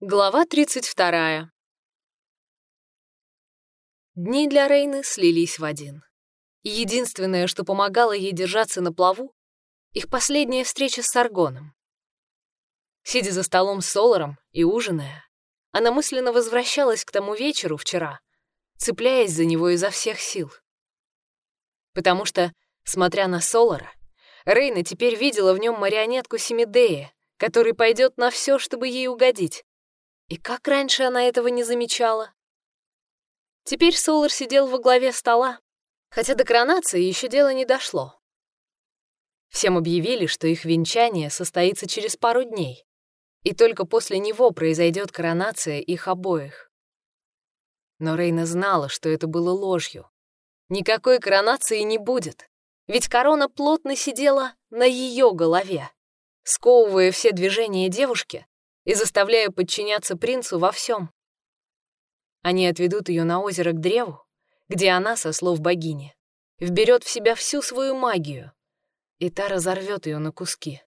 Глава 32. Дни для Рейны слились в один. Единственное, что помогало ей держаться на плаву, их последняя встреча с Саргоном. Сидя за столом с Соларом и ужиная, она мысленно возвращалась к тому вечеру вчера, цепляясь за него изо всех сил. Потому что, смотря на Солара, Рейна теперь видела в нем марионетку Семидея, который пойдет на все, чтобы ей угодить и как раньше она этого не замечала? Теперь Солар сидел во главе стола, хотя до коронации еще дело не дошло. Всем объявили, что их венчание состоится через пару дней, и только после него произойдет коронация их обоих. Но Рейна знала, что это было ложью. Никакой коронации не будет, ведь корона плотно сидела на ее голове, сковывая все движения девушки и заставляя подчиняться принцу во всем. Они отведут ее на озеро к древу, где она, со слов богини, вберет в себя всю свою магию, и та разорвет ее на куски.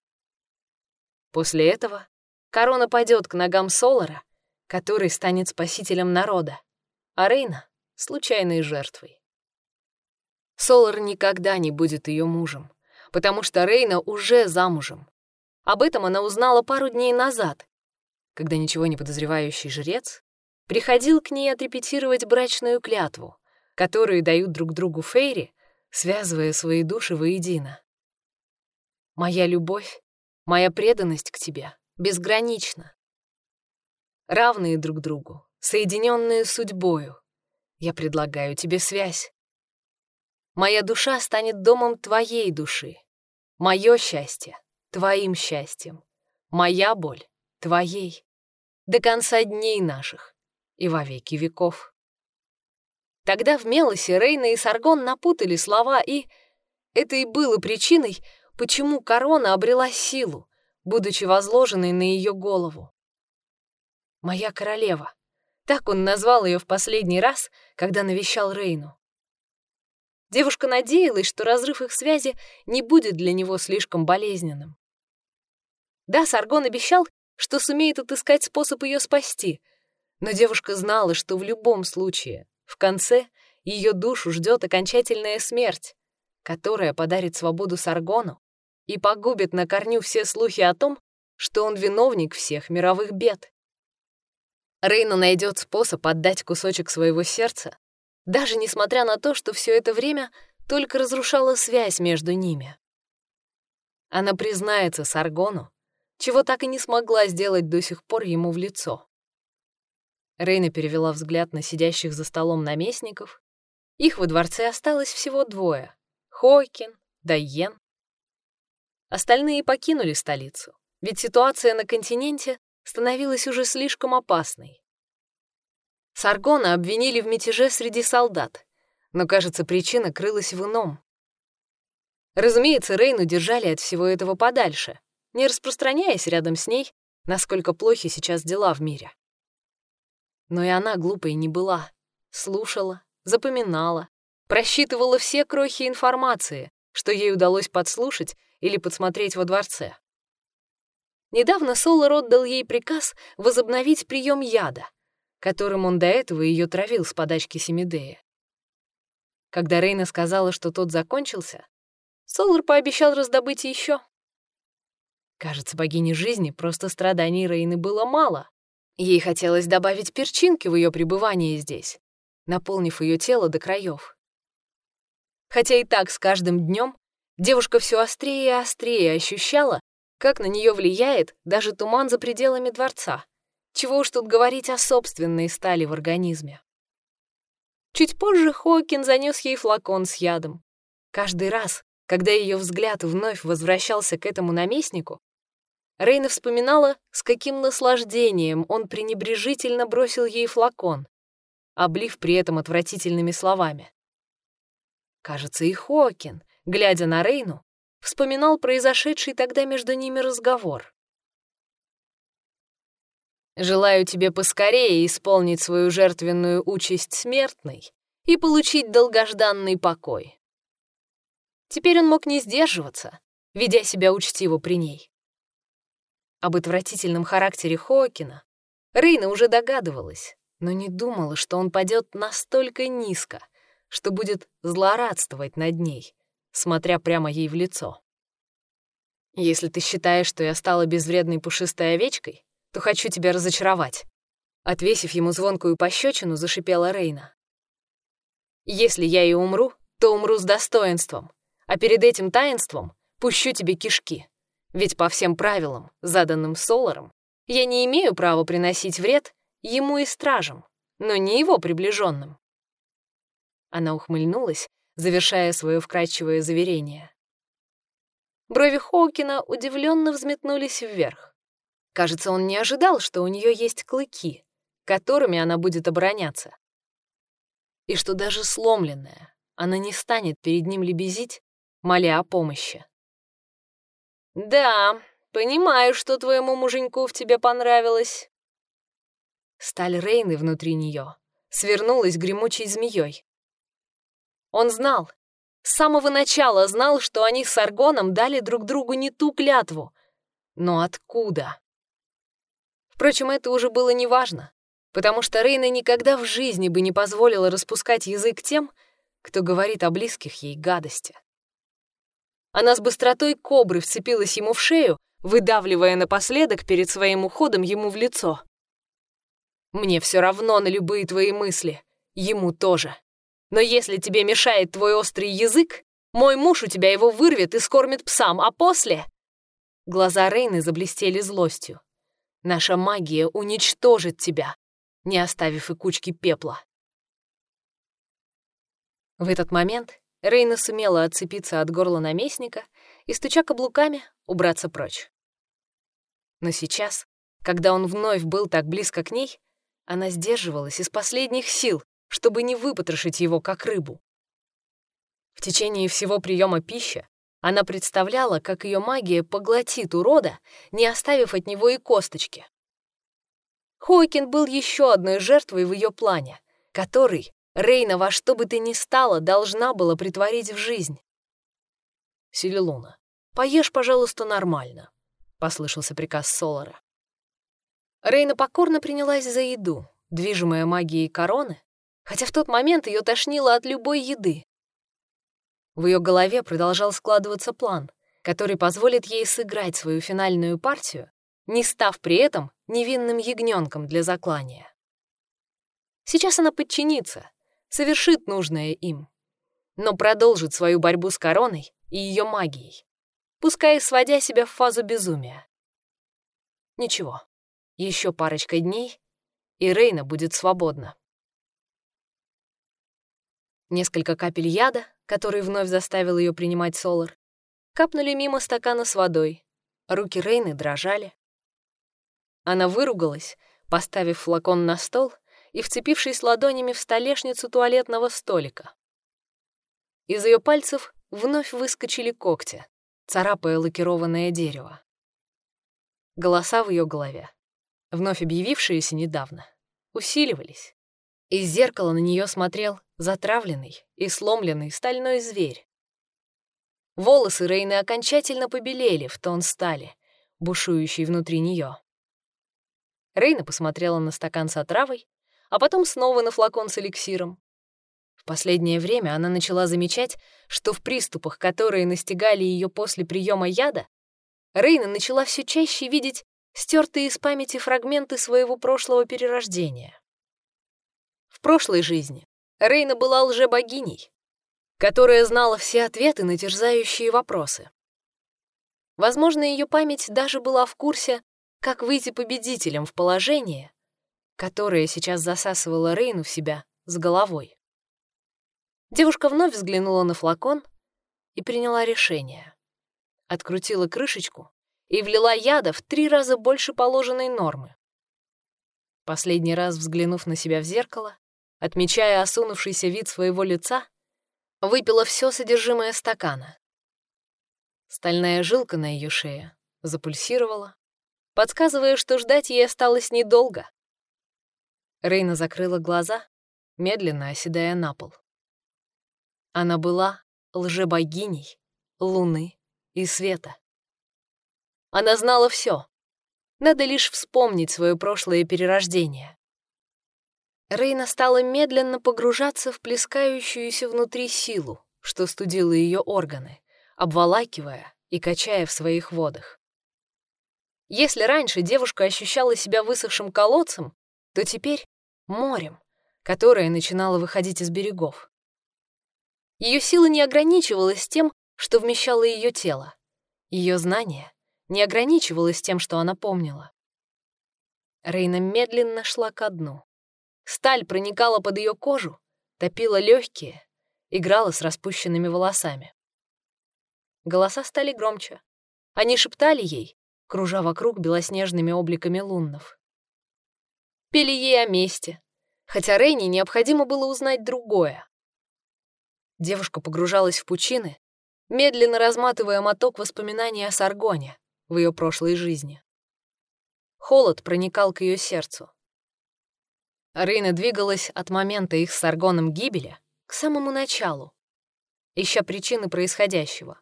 После этого корона пойдет к ногам Солара, который станет спасителем народа, а Рейна — случайной жертвой. Солар никогда не будет ее мужем, потому что Рейна уже замужем. Об этом она узнала пару дней назад, когда ничего не подозревающий жрец приходил к ней отрепетировать брачную клятву, которую дают друг другу Фейри, связывая свои души воедино. «Моя любовь, моя преданность к тебе безгранична. Равные друг другу, соединенные судьбою, я предлагаю тебе связь. Моя душа станет домом твоей души, мое счастье — твоим счастьем, моя боль твоей, до конца дней наших и во веки веков. Тогда в Мелосе Рейна и Саргон напутали слова, и это и было причиной, почему корона обрела силу, будучи возложенной на ее голову. «Моя королева», так он назвал ее в последний раз, когда навещал Рейну. Девушка надеялась, что разрыв их связи не будет для него слишком болезненным. Да, Саргон обещал, что сумеет отыскать способ ее спасти. Но девушка знала, что в любом случае, в конце, ее душу ждет окончательная смерть, которая подарит свободу Саргону и погубит на корню все слухи о том, что он виновник всех мировых бед. Рейна найдет способ отдать кусочек своего сердца, даже несмотря на то, что все это время только разрушала связь между ними. Она признается Саргону, чего так и не смогла сделать до сих пор ему в лицо. Рейна перевела взгляд на сидящих за столом наместников. Их во дворце осталось всего двое — Хойкин, Дайен. Остальные покинули столицу, ведь ситуация на континенте становилась уже слишком опасной. Саргона обвинили в мятеже среди солдат, но, кажется, причина крылась в ином. Разумеется, Рейну держали от всего этого подальше, не распространяясь рядом с ней, насколько плохи сейчас дела в мире. Но и она глупой не была. Слушала, запоминала, просчитывала все крохи информации, что ей удалось подслушать или подсмотреть во дворце. Недавно Солар отдал ей приказ возобновить прием яда, которым он до этого ее травил с подачки Семидея. Когда Рейна сказала, что тот закончился, Солар пообещал раздобыть еще. Кажется, богине жизни просто страданий Рейны было мало. Ей хотелось добавить перчинки в ее пребывание здесь, наполнив ее тело до краев. Хотя и так с каждым днем девушка все острее и острее ощущала, как на нее влияет даже туман за пределами дворца. Чего уж тут говорить о собственной стали в организме. Чуть позже Хокин занес ей флакон с ядом. Каждый раз, когда ее взгляд вновь возвращался к этому наместнику, Рейна вспоминала, с каким наслаждением он пренебрежительно бросил ей флакон, облив при этом отвратительными словами. Кажется, и Хокин, глядя на Рейну, вспоминал произошедший тогда между ними разговор. «Желаю тебе поскорее исполнить свою жертвенную участь смертной и получить долгожданный покой». Теперь он мог не сдерживаться, ведя себя учтиво при ней. Об отвратительном характере Хокина Рейна уже догадывалась, но не думала, что он падет настолько низко, что будет злорадствовать над ней, смотря прямо ей в лицо. «Если ты считаешь, что я стала безвредной пушистой овечкой, то хочу тебя разочаровать», Отвесив ему звонкую пощечину, зашипела Рейна. «Если я и умру, то умру с достоинством, а перед этим таинством пущу тебе кишки. Ведь по всем правилам, заданным Соларом, я не имею права приносить вред ему и стражам, но не его приближенным. Она ухмыльнулась, завершая свое вкрадчивое заверение. Брови Хоукина удивленно взметнулись вверх. Кажется, он не ожидал, что у нее есть клыки, которыми она будет обороняться. И что даже сломленная, она не станет перед ним лебезить, моля о помощи. «Да, понимаю, что твоему муженьку в тебе понравилось». Сталь Рейны внутри нее свернулась гремучей змеей. Он знал, с самого начала знал, что они с Аргоном дали друг другу не ту клятву. Но откуда? Впрочем, это уже было неважно потому что Рейна никогда в жизни бы не позволила распускать язык тем, кто говорит о близких ей гадости. Она с быстротой кобры вцепилась ему в шею, выдавливая напоследок перед своим уходом ему в лицо. «Мне все равно на любые твои мысли, ему тоже. Но если тебе мешает твой острый язык, мой муж у тебя его вырвет и скормит псам, а после...» Глаза Рейны заблестели злостью. «Наша магия уничтожит тебя, не оставив и кучки пепла. В этот момент Рейна сумела отцепиться от горла наместника и, стуча каблуками, убраться прочь. Но сейчас, когда он вновь был так близко к ней, она сдерживалась из последних сил, чтобы не выпотрошить его, как рыбу. В течение всего приема пищи она представляла, как ее магия поглотит урода, не оставив от него и косточки. Хойкин был еще одной жертвой в ее плане, который Рейна во что бы ты ни стала должна была притворить в жизнь. «Селилуна, поешь, пожалуйста, нормально», — послышался приказ Солара. Рейна покорно принялась за еду, движимая магией короны, хотя в тот момент ее тошнило от любой еды. В ее голове продолжал складываться план, который позволит ей сыграть свою финальную партию не став при этом невинным ягненком для заклания. Сейчас она подчинится, совершит нужное им, но продолжит свою борьбу с короной и ее магией, пускай сводя себя в фазу безумия. Ничего, еще парочка дней, и Рейна будет свободна. Несколько капель яда, который вновь заставил ее принимать Солар, капнули мимо стакана с водой. Руки Рейны дрожали. Она выругалась, поставив флакон на стол и вцепившись ладонями в столешницу туалетного столика. Из ее пальцев вновь выскочили когти, царапая лакированное дерево. Голоса в ее голове, вновь объявившиеся недавно, усиливались. Из зеркала на нее смотрел затравленный и сломленный стальной зверь. Волосы Рейны окончательно побелели в тон стали, бушующей внутри нее. Рейна посмотрела на стакан с отравой, а потом снова на флакон с эликсиром. В последнее время она начала замечать, что в приступах, которые настигали ее после приема яда, Рейна начала все чаще видеть стертые из памяти фрагменты своего прошлого перерождения. В прошлой жизни Рейна была лжебогиней, которая знала все ответы на терзающие вопросы. Возможно, ее память даже была в курсе как выйти победителем в положение, которое сейчас засасывало Рейну в себя с головой? Девушка вновь взглянула на флакон и приняла решение. Открутила крышечку и влила яда в три раза больше положенной нормы. Последний раз взглянув на себя в зеркало, отмечая осунувшийся вид своего лица, выпила все содержимое стакана. Стальная жилка на ее шее запульсировала, подсказывая, что ждать ей осталось недолго. Рейна закрыла глаза, медленно оседая на пол. Она была лжебогиней, луны и света. Она знала все, Надо лишь вспомнить свое прошлое перерождение. Рейна стала медленно погружаться в плескающуюся внутри силу, что студило ее органы, обволакивая и качая в своих водах. Если раньше девушка ощущала себя высохшим колодцем, то теперь — морем, которое начинало выходить из берегов. Ее сила не ограничивалась тем, что вмещало ее тело. Ее знание не ограничивалось тем, что она помнила. Рейна медленно шла ко дну. Сталь проникала под ее кожу, топила легкие, играла с распущенными волосами. Голоса стали громче. Они шептали ей, кружа вокруг белоснежными обликами луннов. Пели ей о месте, хотя Рейне необходимо было узнать другое. Девушка погружалась в пучины, медленно разматывая моток воспоминаний о Саргоне в ее прошлой жизни. Холод проникал к ее сердцу. Рейна двигалась от момента их с Аргоном гибели к самому началу, ища причины происходящего.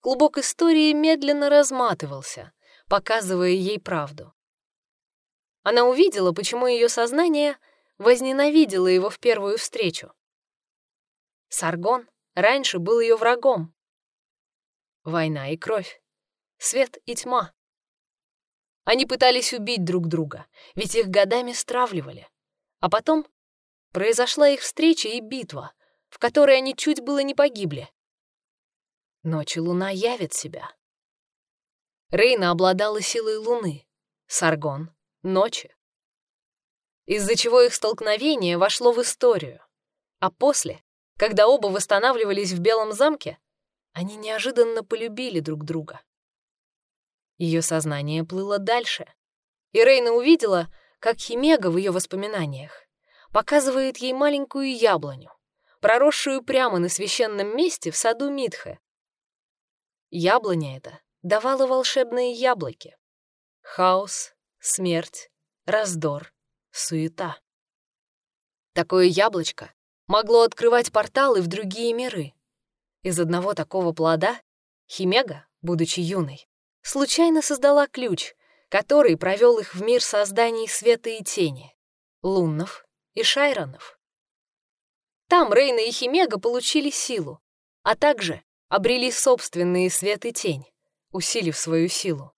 Клубок истории медленно разматывался, показывая ей правду. Она увидела, почему ее сознание возненавидело его в первую встречу. Саргон раньше был ее врагом. Война и кровь, свет и тьма. Они пытались убить друг друга, ведь их годами стравливали. А потом произошла их встреча и битва, в которой они чуть было не погибли. Ночью луна явит себя. Рейна обладала силой луны, Саргон — ночи. Из-за чего их столкновение вошло в историю. А после, когда оба восстанавливались в Белом замке, они неожиданно полюбили друг друга. Ее сознание плыло дальше, и Рейна увидела, как Химега в ее воспоминаниях показывает ей маленькую яблоню, проросшую прямо на священном месте в саду Митхе. Яблоня эта давала волшебные яблоки. Хаос, смерть, раздор, суета. Такое яблочко могло открывать порталы в другие миры. Из одного такого плода Химега, будучи юной, случайно создала ключ, который провел их в мир созданий света и тени, луннов и шайронов. Там Рейна и Химега получили силу, а также обрели собственные свет и тень, усилив свою силу.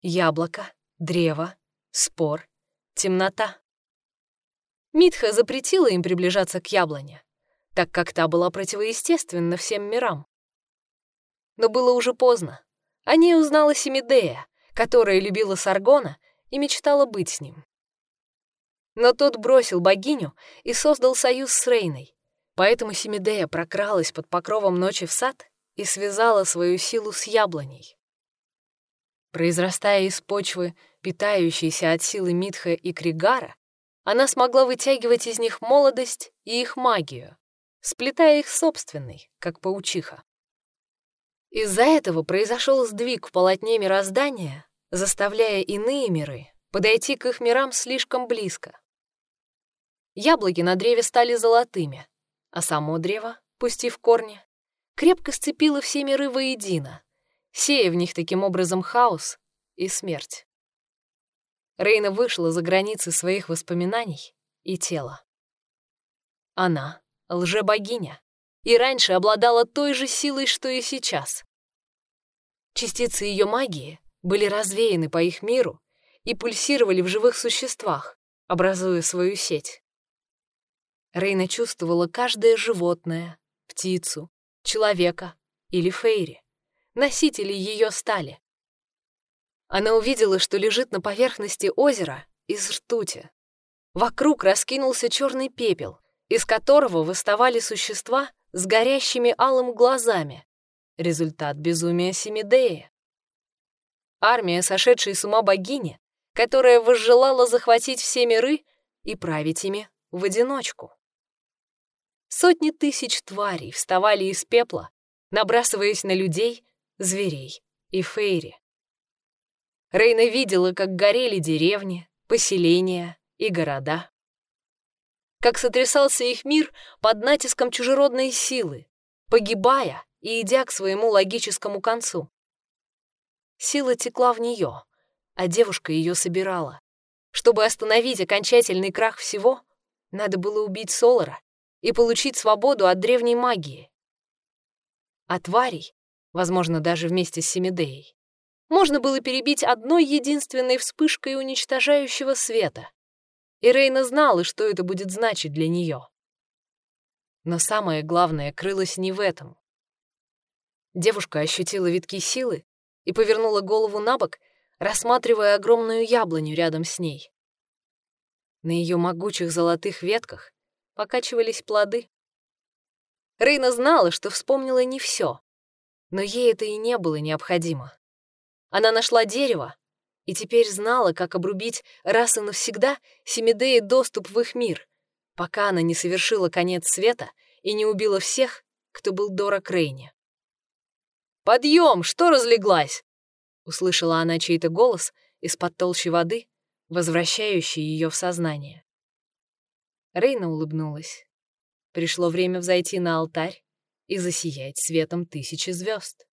Яблоко, древо, спор, темнота. Митха запретила им приближаться к яблоне, так как та была противоестественна всем мирам. Но было уже поздно. О ней узнала Семидея, которая любила Саргона и мечтала быть с ним. Но тот бросил богиню и создал союз с Рейной, поэтому Семидея прокралась под покровом ночи в сад и связала свою силу с яблоней. Произрастая из почвы, питающейся от силы Митха и Кригара, она смогла вытягивать из них молодость и их магию, сплетая их собственной, как паучиха. Из-за этого произошел сдвиг в полотне мироздания, заставляя иные миры подойти к их мирам слишком близко. Яблоки на древе стали золотыми, а само древо, пустив корни, крепко сцепило все миры воедино, сея в них таким образом хаос и смерть. Рейна вышла за границы своих воспоминаний и тела. Она — лже-богиня, и раньше обладала той же силой, что и сейчас. Частицы ее магии были развеяны по их миру и пульсировали в живых существах, образуя свою сеть. Рейна чувствовала каждое животное, птицу, человека или фейри, носители ее стали. Она увидела, что лежит на поверхности озера из ртути. Вокруг раскинулся черный пепел, из которого выставали существа с горящими алым глазами. Результат безумия Семидеи. Армия, сошедшей с ума богини, которая возжелала захватить все миры и править ими в одиночку. Сотни тысяч тварей вставали из пепла, набрасываясь на людей, зверей и фейри. Рейна видела, как горели деревни, поселения и города как сотрясался их мир под натиском чужеродной силы, погибая и идя к своему логическому концу. Сила текла в нее, а девушка ее собирала. Чтобы остановить окончательный крах всего, надо было убить Солара и получить свободу от древней магии. А тварей, возможно, даже вместе с Семидеей, можно было перебить одной единственной вспышкой уничтожающего света. И Рейна знала, что это будет значить для нее. Но самое главное крылось не в этом. Девушка ощутила витки силы и повернула голову на бок, рассматривая огромную яблоню рядом с ней. На ее могучих золотых ветках покачивались плоды. Рейна знала, что вспомнила не все, но ей это и не было необходимо. Она нашла дерево и теперь знала, как обрубить раз и навсегда Семидеи доступ в их мир, пока она не совершила конец света и не убила всех, кто был дорог Рейне. «Подъем! Что разлеглась?» — услышала она чей-то голос из-под толщи воды, возвращающий ее в сознание. Рейна улыбнулась. Пришло время взойти на алтарь и засиять светом тысячи звезд.